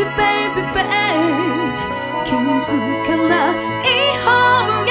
baby baby baby 気づかない方が